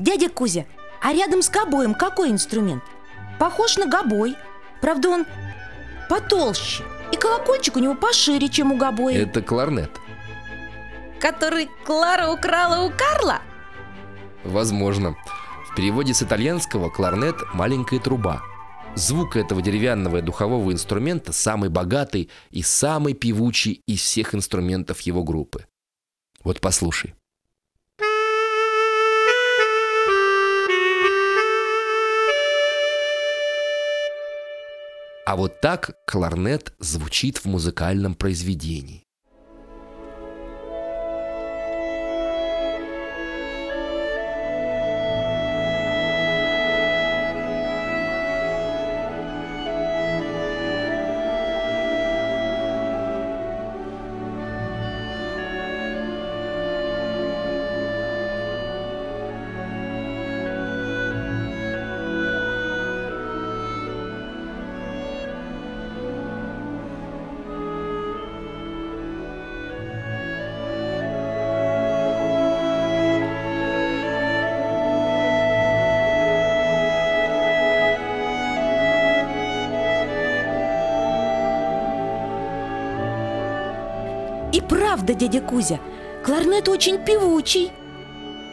Дядя Кузя, а рядом с гобоем какой инструмент? Похож на гобой Правда, он потолще И колокольчик у него пошире, чем у гобоя Это кларнет Который Клара украла у Карла? Возможно В переводе с итальянского кларнет – маленькая труба Звук этого деревянного духового инструмента самый богатый и самый певучий из всех инструментов его группы. Вот послушай. А вот так кларнет звучит в музыкальном произведении. И правда, дядя Кузя, кларнет очень певучий